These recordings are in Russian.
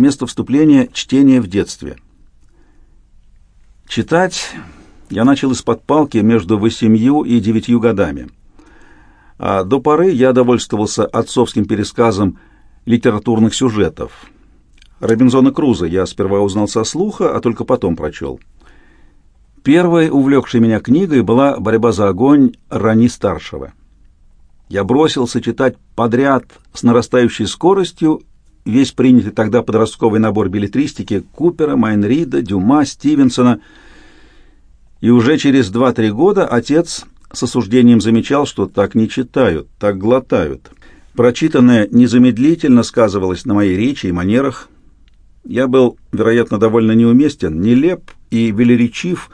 вместо вступления чтение в детстве. Читать я начал из-под палки между восемью и девятью годами. А до поры я довольствовался отцовским пересказом литературных сюжетов. Робинзона Круза я сперва узнал со слуха, а только потом прочел. Первой увлекшей меня книгой была «Борьба за огонь» Рани-старшего. Я бросился читать подряд с нарастающей скоростью весь принятый тогда подростковый набор билетристики Купера, Майнрида, Дюма, Стивенсона. И уже через два-три года отец с осуждением замечал, что так не читают, так глотают. Прочитанное незамедлительно сказывалось на моей речи и манерах. Я был, вероятно, довольно неуместен, нелеп и велеречив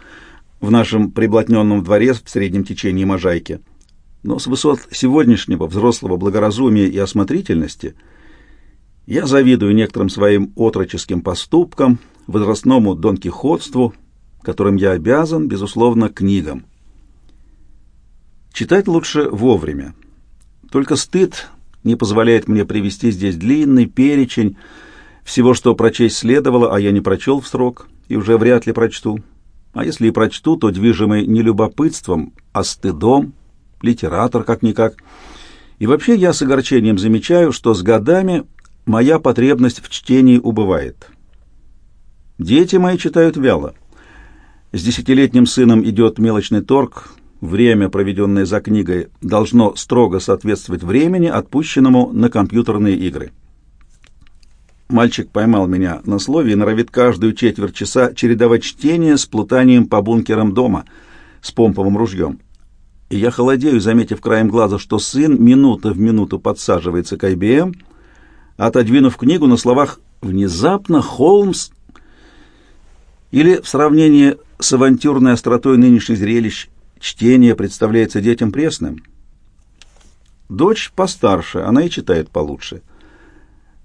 в нашем приблотненном дворе в среднем течении Можайки. Но с высот сегодняшнего взрослого благоразумия и осмотрительности я завидую некоторым своим отроческим поступкам, возрастному донкихотству, которым я обязан, безусловно, книгам. Читать лучше вовремя. Только стыд не позволяет мне привести здесь длинный перечень всего, что прочесть следовало, а я не прочел в срок и уже вряд ли прочту. А если и прочту, то движимый не любопытством, а стыдом, литератор как-никак. И вообще я с огорчением замечаю, что с годами моя потребность в чтении убывает. Дети мои читают вяло. С десятилетним сыном идет мелочный торг – время, проведенное за книгой, должно строго соответствовать времени, отпущенному на компьютерные игры. Мальчик поймал меня на слове и норовит каждую четверть часа чередовать чтение с плутанием по бункерам дома с помповым ружьем. И я холодею, заметив краем глаза, что сын минута в минуту подсаживается к IBM, отодвинув книгу на словах «Внезапно Холмс...» или в сравнении с авантюрной остротой нынешних зрелищ чтение представляется детям пресным. Дочь постарше, она и читает получше.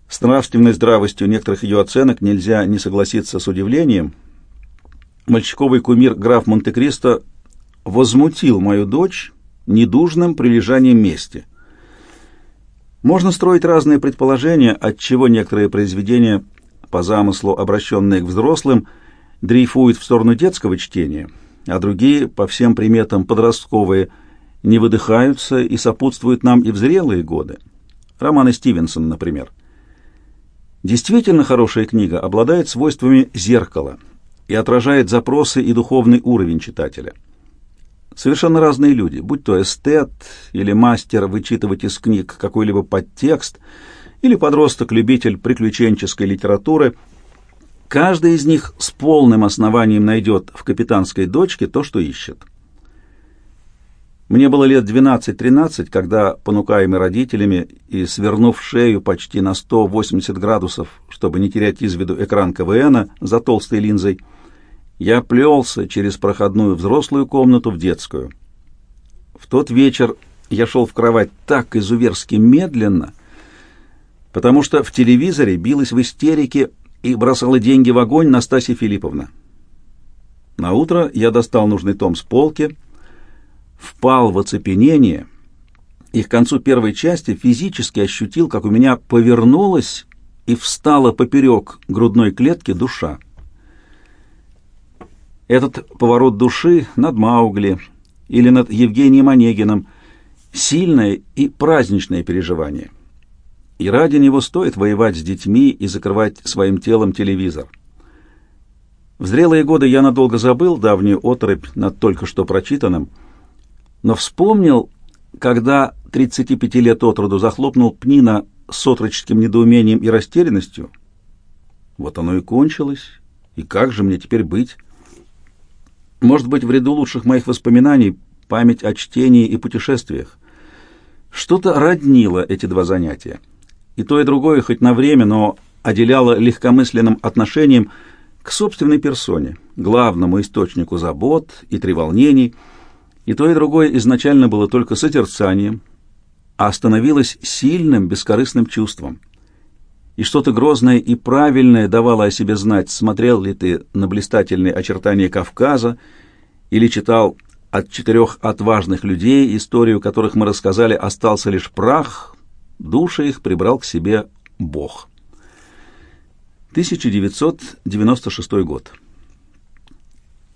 С нравственной здравостью некоторых ее оценок нельзя не согласиться с удивлением. Мальчиковый кумир граф Монте-Кристо возмутил мою дочь недужным прилежанием мести. Можно строить разные предположения, отчего некоторые произведения, по замыслу обращенные к взрослым, дрейфуют в сторону детского чтения – а другие, по всем приметам подростковые, не выдыхаются и сопутствуют нам и в зрелые годы. Романы Стивенсона, например. Действительно хорошая книга обладает свойствами зеркала и отражает запросы и духовный уровень читателя. Совершенно разные люди, будь то эстет или мастер вычитывать из книг какой-либо подтекст, или подросток-любитель приключенческой литературы – Каждый из них с полным основанием найдет в капитанской дочке то, что ищет. Мне было лет 12-13, когда, понукаемый родителями и свернув шею почти на 180 градусов, чтобы не терять из виду экран КВНа за толстой линзой, я плелся через проходную взрослую комнату в детскую. В тот вечер я шел в кровать так изуверски медленно, потому что в телевизоре билась в истерике и бросала деньги в огонь Настасья Филипповна. На утро я достал нужный том с полки, впал в оцепенение и к концу первой части физически ощутил, как у меня повернулась и встала поперек грудной клетки душа. Этот поворот души над Маугли или над Евгением Онегиным — сильное и праздничное переживание — и ради него стоит воевать с детьми и закрывать своим телом телевизор. В зрелые годы я надолго забыл давнюю отрыбь над только что прочитанным, но вспомнил, когда 35 лет от роду захлопнул Пнина с отроческим недоумением и растерянностью. Вот оно и кончилось, и как же мне теперь быть? Может быть, в ряду лучших моих воспоминаний память о чтении и путешествиях. Что-то роднило эти два занятия. И то, и другое, хоть на время, но отделяло легкомысленным отношением к собственной персоне, главному источнику забот и треволнений, и то, и другое изначально было только созерцанием, а становилось сильным, бескорыстным чувством. И что-то грозное и правильное давало о себе знать, смотрел ли ты на блистательные очертания Кавказа или читал от четырех отважных людей, историю которых мы рассказали, остался лишь прах, Души их прибрал к себе Бог. 1996 год.